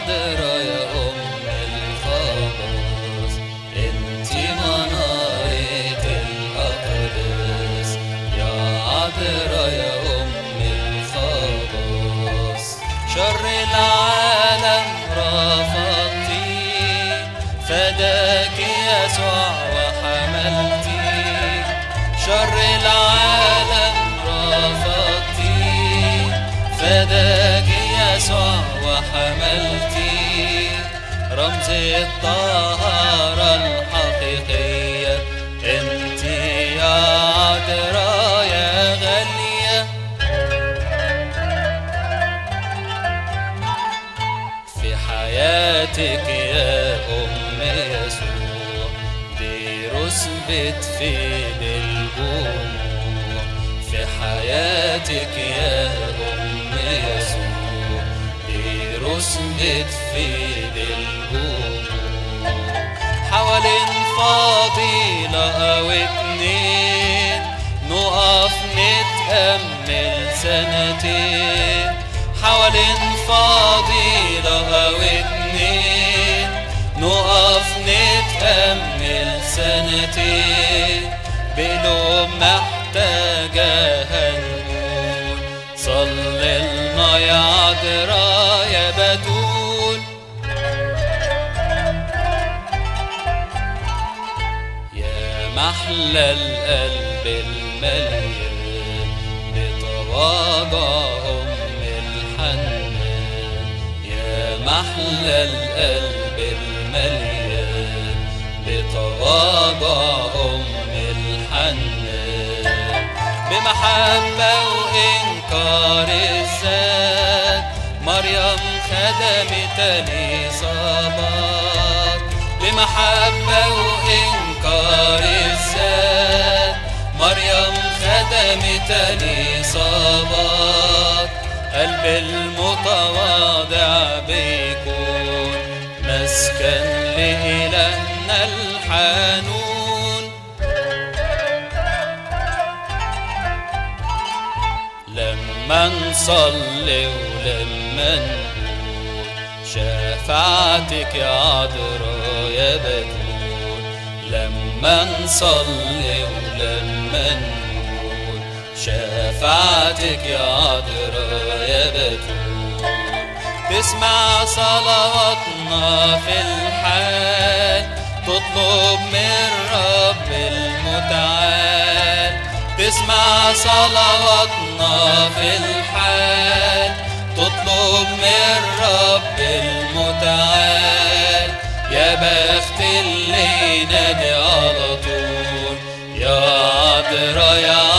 النادرة يا أم الخلاص أنت مناية الأقدس. يا عذرة يا أم الخلاص شر العالم رفضتي. فداك يسوع وحملتي. شر يسوع وحملتي رمز الطهارة الحقيقية انت يا عذراء يا غالية في حياتك يا أم يسوع دي رسبت في الجموع في حياتك يا رسبت في الجموع حوالين فضيلة أو اتنين نقف نتأمل سنتين. حوالين فضيلة أو اتنين نقف نتأمل سنتين. بقلوب محتاجة هنقول صلي لنا يا عذراء. محلى القلب المليان بتواضع أم الحنان. يا محلى القلب المليان بتواضع أم الحنان. بمحبة وإنكار الذات مريم خدمت الإصابات بمحبة وإنكار الذات خدمت الإصابات قلب المتواضع بيكون مسكن لإلهنا الحنون لما نصلي ولما نقول شفاعتك يا عذراء يا بتول لما نصلي ولما نقول شفاعتك يا قادر بتوب تسمع صلواتنا في الحال تطلب من رب المتعال. تسمع صلواتنا في الحال تطلب من رب المتعال. يا بخت اللي نادي على طول يا قادر يا